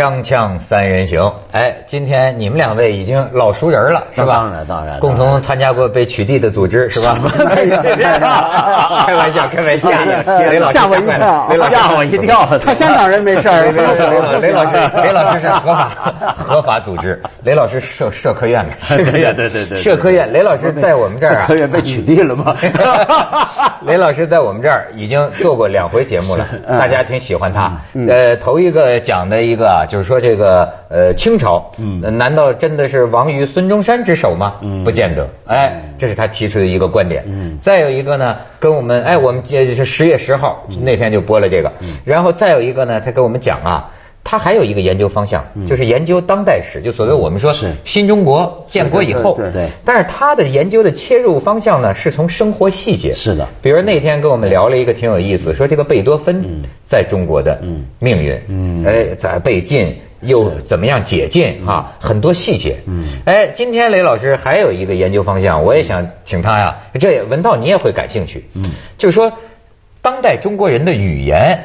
锵锵三人行，哎，今天你们两位已经老熟人了，是吧？当然当然共同参加过被取缔的组织，是吧？开玩笑，开玩笑，雷老师 吓我一跳吓我一跳他香港人没事儿。雷老师，雷老师是合法合法组织，雷老师社社科院的，社科院对对对社科院，雷老师在我们这儿啊社科院被取缔了吗？雷老师在我们这儿已经做过两回节目了，大家挺喜欢他。呃，头一个讲的一个啊，就是说这个呃清朝，嗯，难道真的是亡于孙中山之手吗？嗯，不见得。哎，这是他提出的一个观点。嗯，再有一个呢，跟我们哎，我们这是十月十号那天就播了这个，嗯然后再有一个呢，他跟我们讲啊。他还有一个研究方向，就是研究当代史，就所谓我们说是。新中国建国以后。对对对但是他的研究的切入方向呢，是从生活细节。是的。比如那天跟我们聊了一个挺有意思，说这个贝多芬在中国的命运，嗯。哎，在被禁又怎么样解禁啊，很多细节。嗯。哎，今天雷老师还有一个研究方向，我也想请他呀，这也文道你也会感兴趣。嗯。就是说当代中国人的语言，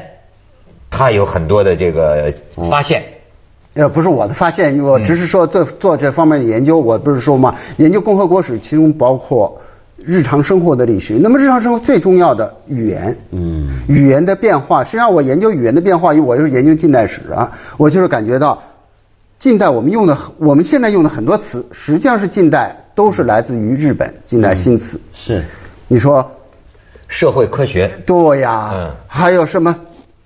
他有很多的这个发现。呃，不是我的发现，我只是说做做这方面的研究。我不是说嘛，研究共和国史，其中包括日常生活的历史。那么日常生活最重要的语言，嗯语言的变化。实际上，我研究语言的变化，因为我就是研究近代史啊，我就是感觉到，近代我们用的，我们现在用的很多词，实际上是近代都是来自于日本近代新词。是你说社会科学，对呀，嗯还有什么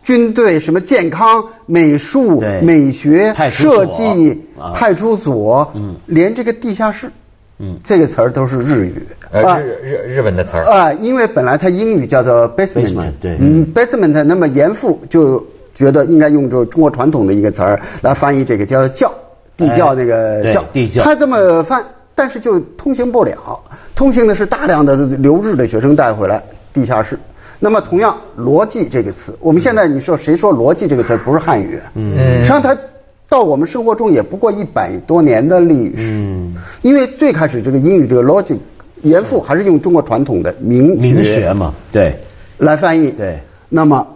军队、什么健康、美术、美学、设计、啊。派出所，嗯。连这个地下室，嗯。这个词儿都是日语。呃，啊。日日日本的词儿。啊，因为本来它英语叫做 basement，, 对。嗯，basement，那么严复就觉得应该用这中国传统的一个词儿来翻译这个叫教，地窖那个窖，地窖。他这么翻，但是就通行不了，通行的是大量的留日的学生带回来地下室。那么同样，逻辑这个词，我们现在你说谁说逻辑这个词不是汉语？嗯实际上它到我们生活中也不过一百多年的历史。嗯因为最开始这个英语这个 logic 严复还是用中国传统的名名学嘛，对来翻译。对那么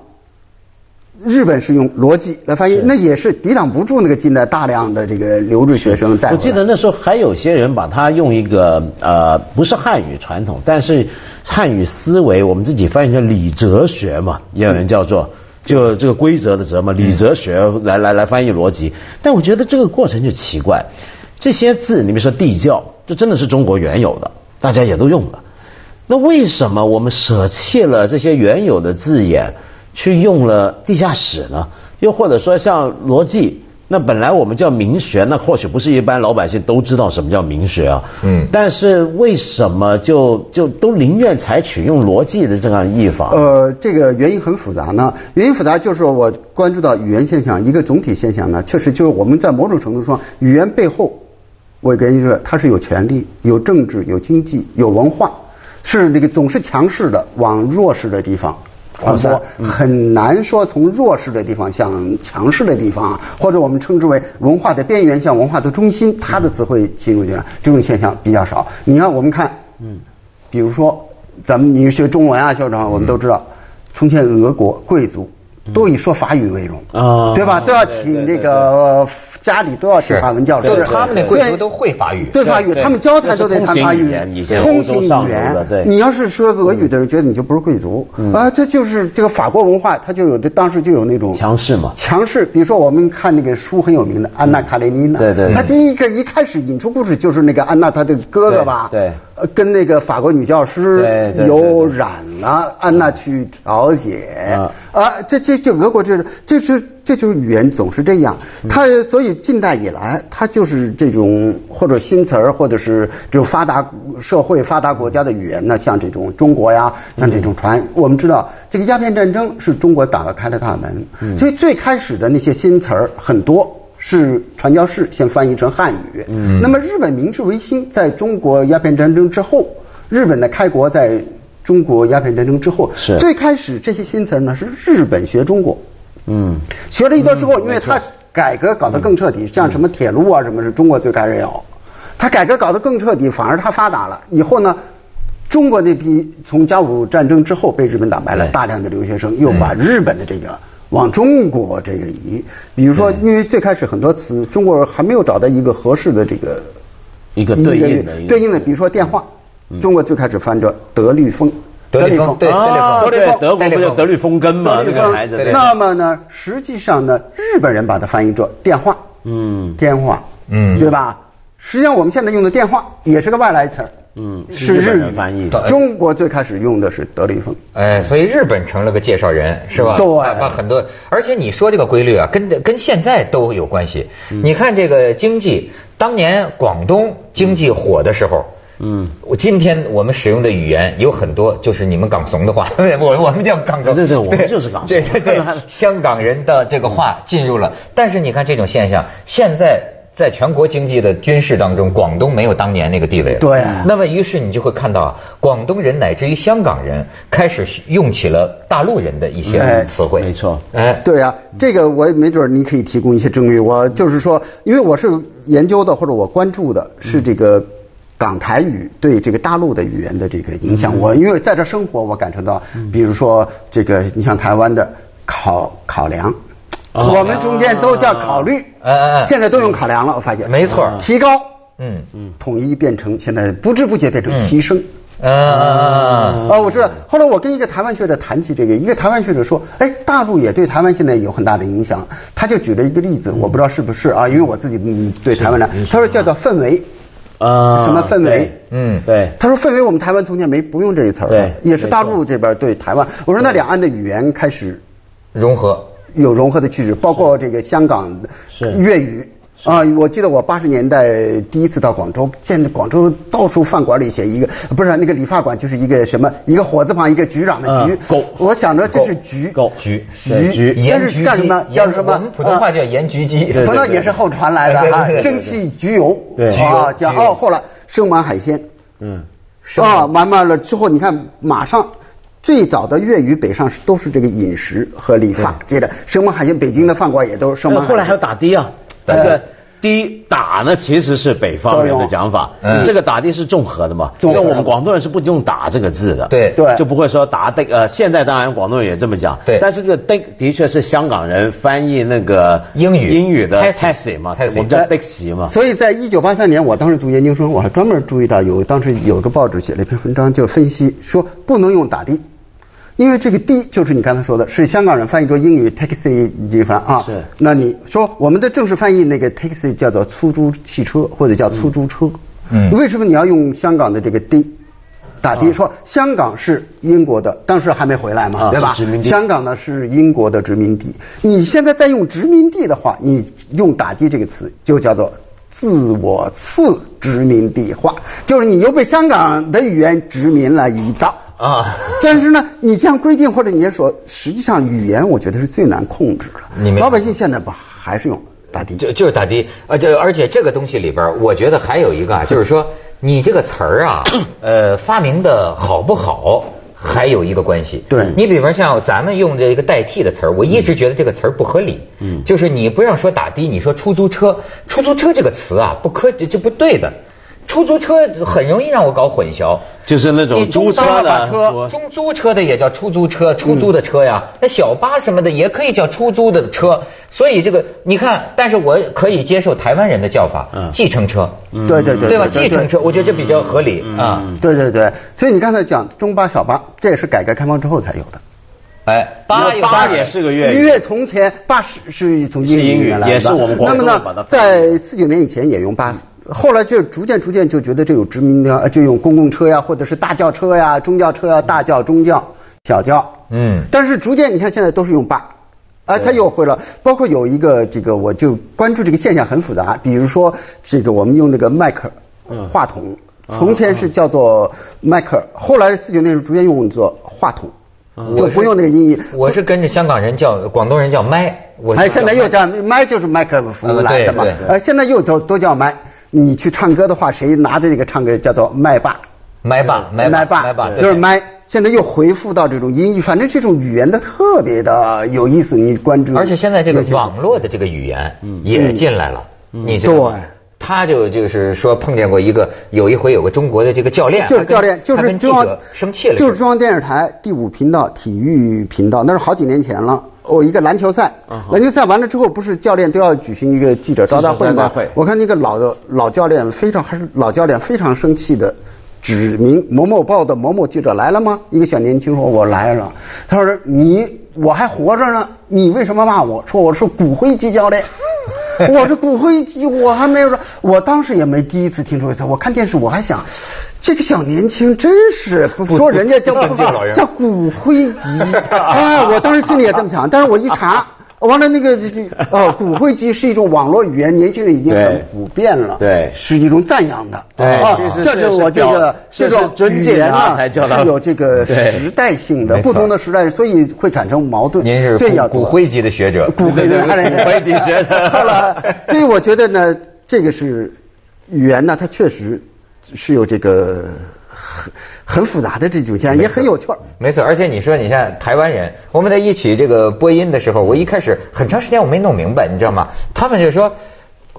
日本是用逻辑来翻译，那也是抵挡不住那个近代大量的这个留日学生带。我记得那时候还有些人把它用一个呃不是汉语传统，但是汉语思维，我们自己翻译成理哲学嘛，也有人叫做。就这个规则的则嘛，理哲学来来来翻译逻辑，但我觉得这个过程就奇怪，这些字，你比如说地窖，这真的是中国原有的，大家也都用的，那为什么我们舍弃了这些原有的字眼，去用了地下室呢？又或者说像逻辑，那本来我们叫明学，那或许不是一般老百姓都知道什么叫明学啊。嗯但是为什么就就都宁愿采取用逻辑的这样译法？呃，这个原因很复杂呢。原因复杂就是我关注到语言现象一个总体现象呢，确实就是我们在某种程度上，语言背后，我跟你说，它是有权利、有政治、有经济、有文化，是那个总是强势的往弱势的地方。传播很难说从弱势的地方向强势的地方，或者我们称之为文化的边缘向文化的中心，它的词汇进入进来，这种现象比较少。你看，我们看，嗯，比如说咱们你学中文啊，校长，我们都知道，从前俄国贵族都以说法语为荣啊对吧？都要请那对对对个家里都要请法文教授，就是他们那贵族对都会法语。对法语，他们交谈都得谈法语通行语言。你要是说俄语的人，觉得你就不是贵族啊，这就是这个法国文化，它就有的当时就有那种强势嘛。强势。比如说我们看那个书很有名的《安娜·卡列尼娜》，对对对。他第一个一开始引出故事就是那个安娜她的哥哥吧，对对呃跟那个法国女教师有染了，安娜去调解。啊啊，这这这俄国这是这是这就是语言总是这样，嗯。它所以近代以来，它就是这种或者新词儿，或者是这种发达社会发达国家的语言呢，像这种中国呀，像这种传，我们知道这个鸦片战争是中国打开了大门，嗯。所以最开始的那些新词儿很多。是传教士先翻译成汉语，嗯。那么日本明治维新在中国鸦片战争之后，日本的开国在中国鸦片战争之后，是。最开始这些新词儿呢是日本学中国，嗯。学了一段之后，因为他改革搞得更彻底，像什么铁路啊什么是中国最开始有，他改革搞得更彻底，反而他发达了。以后呢，中国那批从甲午战争之后被日本打败了大量的留学生，又把日本的这个往中国这个移。比如说，因为最开始很多词中国人还没有找到一个合适的这个一个对应的对应的，比如说电话，中国最开始翻着德律风。德律风，对，德律风，德国不叫德律风根嘛？那个孩子。那么呢，实际上呢，日本人把它翻译作电话，嗯，电话，嗯，对吧？实际上我们现在用的电话也是个外来词儿，嗯，是日语翻译。中国最开始用的是德律风，哎，所以日本成了个介绍人，是吧？对，把很多，而且你说这个规律啊，跟跟现在都有关系。你看这个经济，当年广东经济火的时候。嗯，我今天我们使用的语言有很多，就是你们港怂的话，我我们叫港怂，对对，我们就是港怂，对对对，香港人的这个话进入了。但是你看这种现象，现在在全国经济的军事当中，广东没有当年那个地位了。对。那么于是你就会看到啊，广东人乃至于香港人开始用起了大陆人的一些词汇。没错。哎，对啊，这个我没准你可以提供一些证据。我就是说，因为我是研究的或者我关注的是这个。港台语对这个大陆的语言的这个影响，我因为在这生活，我感受到，比如说这个，你像台湾的考考量，我们中间都叫考虑，现在都用考量了，我发现，没错，提高，嗯。嗯，统一变成现在不知不觉变成提升，啊啊，我知道。后来我跟一个台湾学者谈起这个，一个台湾学者说，哎，大陆也对台湾现在有很大的影响，他就举了一个例子，我不知道是不是啊，因为我自己对台湾的，他说叫做氛围。啊，什么氛围？嗯，对。他说氛围，我们台湾从前没不用这一词儿，对，也是大陆这边对台湾。我说那两岸的语言开始融合，有融合的趋势，包括这个香港粤语。啊，我记得我八十年代第一次到广州，见广州到处饭馆里写一个，不是那个理发馆，就是一个什么一个火字旁一个局长的局。狗，我想着这是局。狗局局局，这是干什么？叫什么？普通话叫盐焗鸡。可能也是后传来的啊，蒸汽焗油。对啊，叫哦，后来生满海鲜。嗯。啊，慢慢了之后，你看，马上最早的粤语北上是都是这个饮食和理发，接着生满海鲜，北京的饭馆也都生满。后来还有打的啊，那个。的打呢，其实是北方人的讲法。嗯，这个打的是综合的嘛。因为我们广东人是不用打这个字的。对对，就不会说打的。呃，现在当然广东人也这么讲。对。但是这个的的确是香港人翻译那个英语英语的 taxi 嘛，我们叫的士嘛。所以在一九八三年，我当时读研究生，我还专门注意到有当时有个报纸写了一篇文章，就分析说不能用打的。因为这个 D 就是你刚才说的，是香港人翻译作英语 taxi 地方啊。是。那你说我们的正式翻译那个 taxi 叫做出租汽车或者叫出租车。嗯。为什么你要用香港的这个 D 打的？说香港是英国的，当时还没回来嘛，对吧？殖民地。香港呢是英国的殖民地。你现在再用殖民地的话，你用打的这个词就叫做自我次殖民地化，就是你又被香港的语言殖民了一道。啊，但是呢，你这样规定或者你说，实际上语言我觉得是最难控制的。老百姓现在不还是用打的？就就是打的，呃，这而且这个东西里边，我觉得还有一个啊，就是说你这个词儿啊，呃，发明的好不好，还有一个关系。对，你比方像咱们用这一个代替的词儿，我一直觉得这个词儿不合理。嗯，就是你不让说打的，你说出租车，出租车这个词啊，不科就不对的。出租车很容易让我搞混淆，就是那种租车的车，中租车的也叫出租车，出租的车呀。那小巴什么的也可以叫出租的车，所以这个你看，但是我可以接受台湾人的叫法，计程车，对对对，对吧？计程车，我觉得这比较合理。啊。对对对，所以你刚才讲中巴小巴，这也是改革开放之后才有的。哎，八八也是个粤语，粤从前八是是从英语来的，也是我们那么呢，在四九年以前也用巴。后来就逐渐逐渐就觉得这有殖民的，就用公共车呀，或者是大轿车呀、中轿车呀、大轿、中轿、小轿。嗯。但是逐渐你看现在都是用巴，啊，他又会了。包括有一个这个，我就关注这个现象很复杂。比如说这个我们用那个麦克话筒，从前是叫做麦克，后来四九年是逐渐用作话筒，就不用那个音译。我是跟着香港人叫，广东人叫麦。我哎，现在又叫麦，就是麦克风来的嘛。呃，现在又都都叫麦。你去唱歌的话，谁拿着那个唱歌叫做麦霸？麦霸，麦麦霸，麦霸，就是麦。现在又回复到这种音译，反正这种语言的特别的有意思，你关注。而且现在这个网络的这个语言也进来了，你知道吗？他就就是说碰见过一个，有一回有个中国的这个教练，就是教练，就是中央生气了，就是中央电视台第五频道体育频道，那是好几年前了。我一个篮球赛，篮球赛完了之后，不是教练都要举行一个记者招待会吗？我看那个老的老教练非常还是老教练非常生气的，指明某某报的某某记者来了吗？一个小年轻说：“我来了。”他说：“你我还活着呢，你为什么骂我？说我是骨灰级教练。” 我是骨灰级，我还没有说，我当时也没第一次听说一次。我看电视，我还想，这个小年轻真是说人家叫叫骨灰级，哎，我当时心里也这么想，但是我一查。完了，那个这这哦，骨灰级是一种网络语言，年轻人已经很普遍了。对，是一种赞扬的。对，这是我这个这个尊敬啊，才叫是有这个时代性的，不同的时代，所以会产生矛盾。您是骨灰级的学者，骨灰级 骨灰级学者。了，所以我觉得呢，这个是语言呢，它确实是有这个。很很复杂的这种现也很有趣儿。没错，而且你说你像台湾人，我们在一起这个播音的时候，我一开始很长时间我没弄明白，你知道吗？他们就说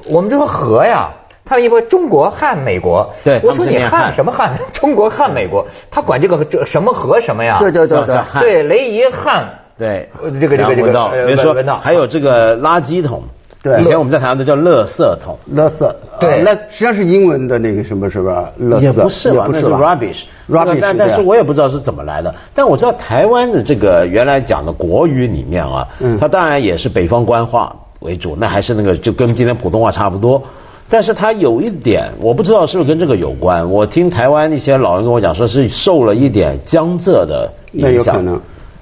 我们这个和呀，他们一说中国汉美国，对，我说你汉什么汉？中国汉美国，他管这个这什么和什么呀？对对对对，对雷夷汉，对这个这个这个，比如说还有这个垃圾桶。对，以前我们在台湾都叫垃圾桶，垃圾。对，那实际上是英文的那个什么，是吧？也不是吧，那是 rubbish，rubbish。但但是我也不知道是怎么来的。但我知道台湾的这个原来讲的国语里面啊，它当然也是北方官话为主，那还是那个就跟今天普通话差不多。但是它有一点，我不知道是不是跟这个有关。我听台湾一些老人跟我讲，说是受了一点江浙的影响。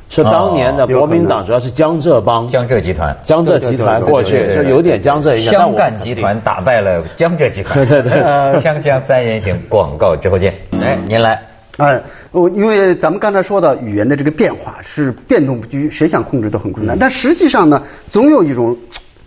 是当年的国民党主要是江浙帮、江浙集团、江浙集团过去是有点江浙影响。湘赣集团打败了江浙集团。对对对，锵锵三人行，广告之后见。哎，您来。哎，我因为咱们刚才说的语言的这个变化是变动不居，谁想控制都很困难。但实际上呢，总有一种，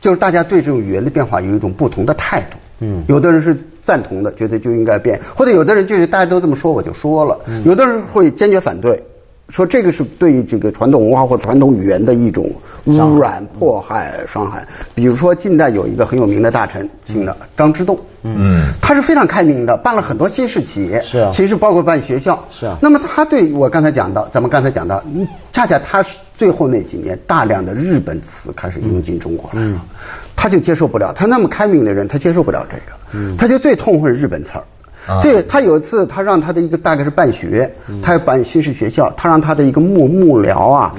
就是大家对这种语言的变化有一种不同的态度。嗯，有的人是赞同的，觉得就应该变；或者有的人就是大家都这么说，我就说了。有的人会坚决反对。说这个是对这个传统文化或传统语言的一种污染、迫害、伤害。比如说，近代有一个很有名的大臣，姓的张之洞，嗯，他是非常开明的，办了很多新式企业，是啊，其实包括办学校，是啊。那么他对我刚才讲到，咱们刚才讲到，恰恰他是最后那几年大量的日本词开始涌进中国来了，他就接受不了。他那么开明的人，他接受不了这个，嗯，他就最痛恨日本词儿。所以他有一次，他让他的一个大概是办学，他要办新式学校，他让他的一个幕幕僚啊，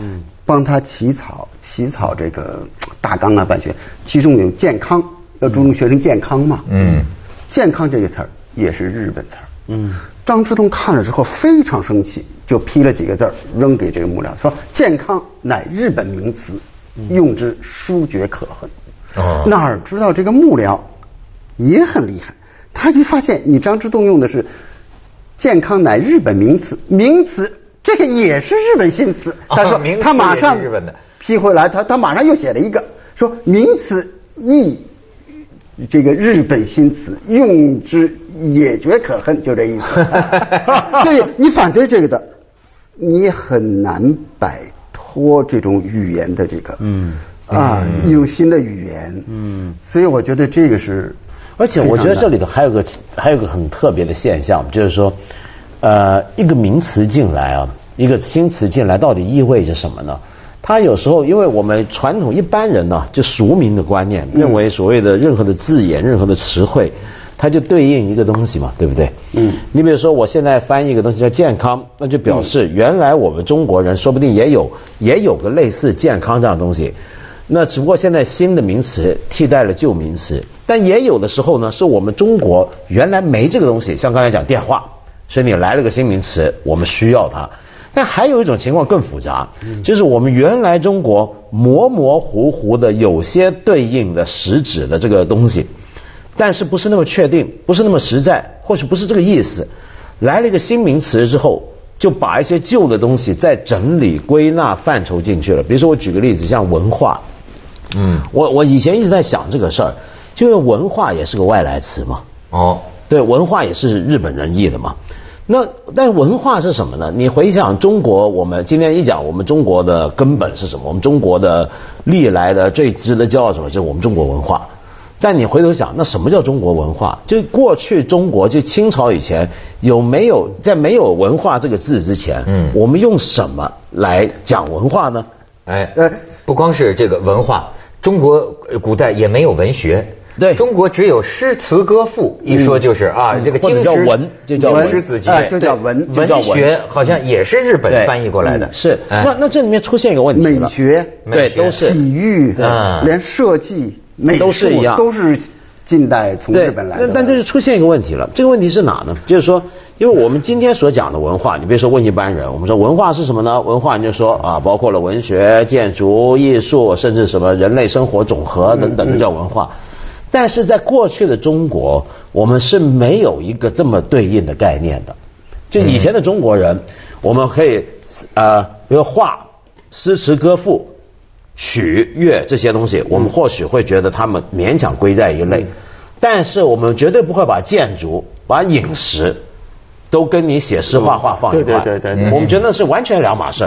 帮他起草起草这个大纲啊，办学，其中有健康，要注重学生健康嘛。嗯，健康这个词儿也是日本词儿。嗯，张之洞看了之后非常生气，就批了几个字儿扔给这个幕僚，说健康乃日本名词，用之殊绝可恨。哦，哪儿知道这个幕僚也很厉害。他就发现你张之洞用的是“健康”乃日本名词，名词这个也是日本新词。他说他马上批回来，他他马上又写了一个说名词亦这个日本新词，用之也觉可恨，就这意思。所以你反对这个的，你很难摆脱这种语言的这个嗯啊一种新的语言嗯，所以我觉得这个是。而且我觉得这里头还有个还有个很特别的现象，就是说，呃，一个名词进来啊，一个新词进来，到底意味着什么呢？它有时候，因为我们传统一般人呢，就俗名的观念，认为所谓的任何的字眼、任何的词汇，它就对应一个东西嘛，对不对？嗯。你比如说，我现在翻译一个东西叫健康，那就表示原来我们中国人说不定也有也有个类似健康这样的东西。那只不过现在新的名词替代了旧名词，但也有的时候呢，是我们中国原来没这个东西，像刚才讲电话，所以你来了个新名词，我们需要它。但还有一种情况更复杂，就是我们原来中国模模糊糊的有些对应的实质的这个东西，但是不是那么确定，不是那么实在，或许不是这个意思。来了一个新名词之后，就把一些旧的东西再整理归纳范畴进去了。比如说我举个例子，像文化。嗯，我我以前一直在想这个事儿，就因为文化也是个外来词嘛。哦，对，文化也是日本人译的嘛。那但文化是什么呢？你回想中国，我们今天一讲，我们中国的根本是什么？我们中国的历来的最值得骄傲什么？就是我们中国文化。但你回头想，那什么叫中国文化？就过去中国，就清朝以前有没有在没有文化这个字之前，嗯，我们用什么来讲文化呢？哎，呃，不光是这个文化，中国古代也没有文学。对，中国只有诗词歌赋，一说就是啊，这个经叫文，就叫文。诗子集，就叫文，文学好像也是日本翻译过来的。是，那那这里面出现一个问题美学，对，都是。体育，连设计、美都是一样，都是近代从日本来的。但但这是出现一个问题了，这个问题是哪呢？就是说，因为我们今天所讲的文化，你别说问一般人，我们说文化是什么呢？文化你就说啊，包括了文学、建筑、艺术，甚至什么人类生活总和等等，都叫文化。但是在过去的中国，我们是没有一个这么对应的概念的。就以前的中国人，我们可以呃，比如画、诗词歌赋、曲乐这些东西，我们或许会觉得他们勉强归在一类。但是我们绝对不会把建筑、把饮食都跟你写诗画画放一块。对对对，我们觉得是完全两码事。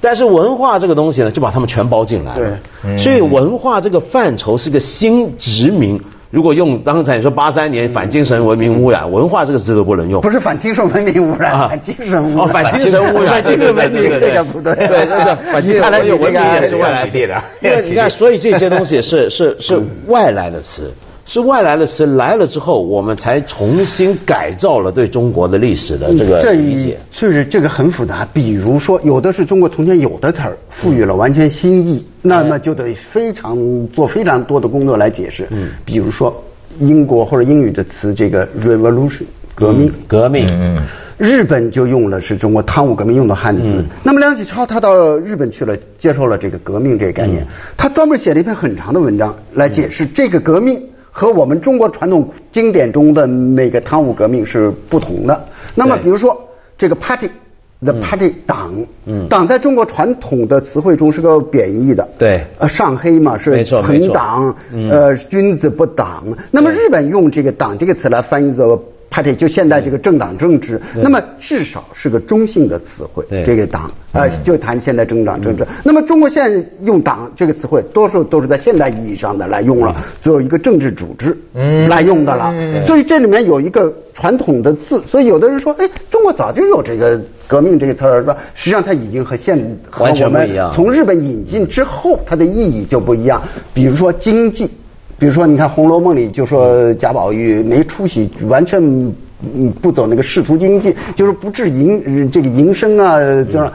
但是文化这个东西呢，就把他们全包进来了。对，所以文化这个范畴是个新殖民。如果用刚才你说八三年反精神文明污染，文化这个词都不能用。不是反精神文明污染，反精神污染。哦，反精神污染，反精神文明这个不对。对对对，反精神文明也是外来的。因为你看，所以这些东西是是是外来的词。是外来的词来了之后，我们才重新改造了对中国的历史的这个理解。确实这个很复杂。比如说，有的是中国从前有的词儿，赋予了完全新意，那么就得非常做非常多的工作来解释。嗯，比如说英国或者英语的词，这个 revolution 革命，革命。嗯，日本就用了是中国汤武革命用的汉字。那么梁启超他到日本去了，接受了这个革命这个概念，他专门写了一篇很长的文章来解释这个革命。和我们中国传统经典中的那个汤武革命是不同的。那么，比如说这个 party，the party 党，党在中国传统的词汇中是个贬义的。对，呃，上黑嘛是朋党，呃，君子不党。那么日本用这个党这个词来翻译作。就现在这个政党政治，那么至少是个中性的词汇。这个党啊，就谈现在政党政治。那么中国现在用党这个词汇，多数都是在现代意义上的来用了，作为一个政治组织来用的了。所以这里面有一个传统的字，所以有的人说，哎，中国早就有这个革命这个词儿，是吧？实际上它已经和现完全不一样。从日本引进之后，它的意义就不一样。比如说经济。比如说，你看《红楼梦》里就说贾宝玉没出息，完全不走那个仕途经济，就是不治营这个营生啊，就是。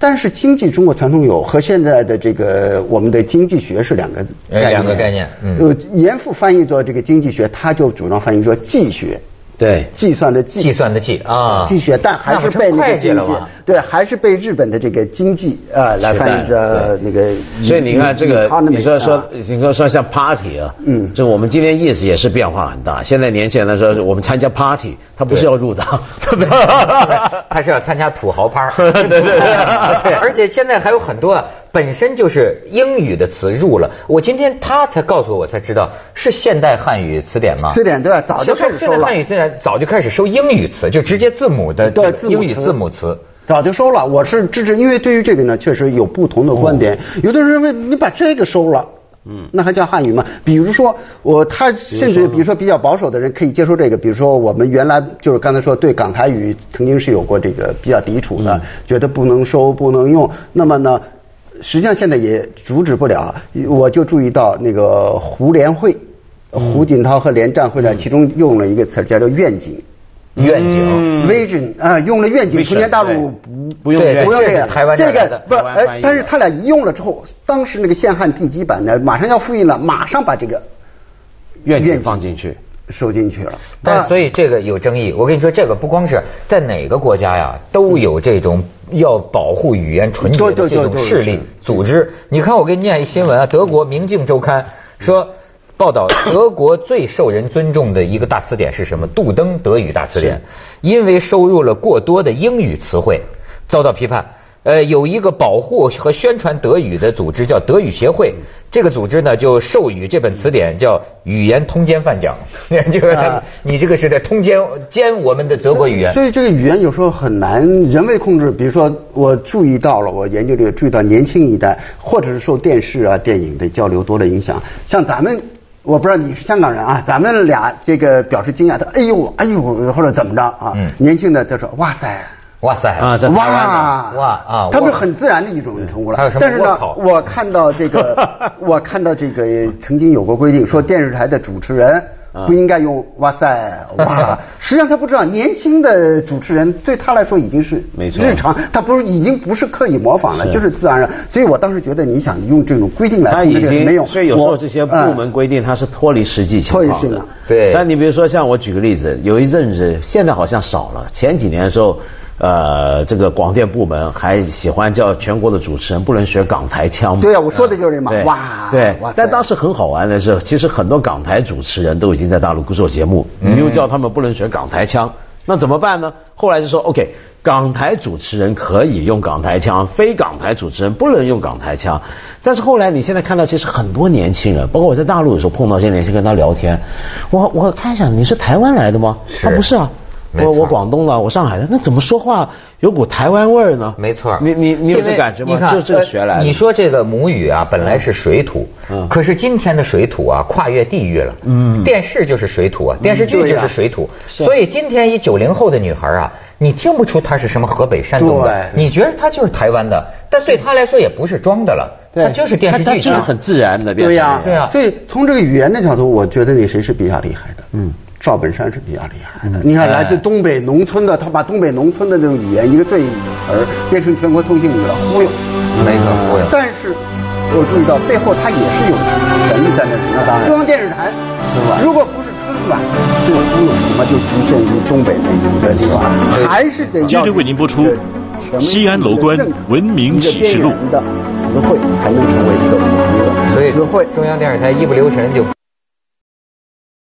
但是经济中国传统有和现在的这个我们的经济学是两个两个概念。呃，严复翻译做这个经济学，他就主张翻译说计学。对，计算的计，计算的计啊，计学，但还是被那个经济，对，还是被日本的这个经济啊来翻译着那个。所以你看这个，你说说，你说说像 party 啊，嗯，就我们今天意思也是变化很大。现在年轻人说，我们参加 party，他不是要入党，他是要参加土豪趴。对对对，而且现在还有很多啊。本身就是英语的词入了，我今天他才告诉我才知道是现代汉语词典吗？词典对，早就开始收了。现代汉语词典早就开始收英语词，就直接字母的对英语字母词，早就收了。我是支持，因为对于这个呢，确实有不同的观点。有的人认为你把这个收了。嗯，那还叫汉语吗？比如说我，他甚至比如说比较保守的人可以接受这个。比如说我们原来就是刚才说对港台语曾经是有过这个比较抵触的，觉得不能收不能用。那么呢？实际上现在也阻止不了，我就注意到那个胡联会，胡锦涛和连战会呢，其中用了一个词叫做愿景，愿景，vision 啊，用了愿景，中国大陆不不用不用这个，台湾这个不，哎，但是他俩一用了之后，当时那个现汉地基版呢，马上要复印了，马上把这个愿景放进去。收进去了，但所以这个有争议。我跟你说，这个不光是在哪个国家呀，都有这种要保护语言纯洁的这种势力组织。你看，我给你念一新闻啊，德国《明镜周刊》说，报道 德国最受人尊重的一个大词典是什么？杜登德语大词典，因为收入了过多的英语词汇，遭到批判。呃，有一个保护和宣传德语的组织叫德语协会，这个组织呢就授予这本词典叫语言通奸犯奖。这个你这个是在通奸奸我们的德国语言。所以这个语言有时候很难人为控制。比如说，我注意到了，我研究这个注意到年轻一代，或者是受电视啊、电影的交流多的影响。像咱们，我不知道你是香港人啊，咱们俩这个表示惊讶，他哎呦哎呦或者怎么着啊？年轻的他说哇塞。哇塞啊，在哇哇啊，他们是很自然的一种称呼了。还有什么但是呢，我看到这个，我看到这个曾经有过规定，说电视台的主持人不应该用哇塞哇。实际上他不知道，年轻的主持人对他来说已经是日常，他不是已经不是刻意模仿了，就是自然而然。所以我当时觉得，你想用这种规定来，他已经没有。所以有时候这些部门规定它是脱离实际情况的。对。那你比如说像我举个例子，有一阵子，现在好像少了，前几年的时候。呃，这个广电部门还喜欢叫全国的主持人不能学港台腔。对呀，我说的就是这嘛。哇，对，但当时很好玩的是，其实很多港台主持人都已经在大陆做节目，你又叫他们不能学港台腔，那怎么办呢？后来就说，OK，港台主持人可以用港台腔，非港台主持人不能用港台腔。但是后来你现在看到，其实很多年轻人，包括我在大陆的时候碰到一些年轻人跟他聊天，我我看一下，你是台湾来的吗？他不是啊。我我广东的，我上海的，那怎么说话有股台湾味儿呢？没错，你你你有这感觉吗？就这个学来的。你说这个母语啊，本来是水土，可是今天的水土啊，跨越地域了。嗯，电视就是水土啊，电视剧就是水土，所以今天一九零后的女孩啊，你听不出她是什么河北、山东的，你觉得她就是台湾的，但对她来说也不是装的了，她就是电视剧，就是很自然的。对呀，对呀。所以从这个语言的角度，我觉得你谁是比较厉害的？嗯。赵本山是比较厉害的，你看来自东北农村的，他把东北农村的这种语言一个最词儿变成全国通行语了，忽悠，没错，忽悠。但是，我注意到背后他也是有权力在那里。那当然，中央电视台春晚，如果不是春晚，这个忽悠恐怕就局限于东北那一个地方，还是得接着为您播出《西安楼观文明启示录》的词汇才能成为一个词汇。所以，中央电视台一不留神就。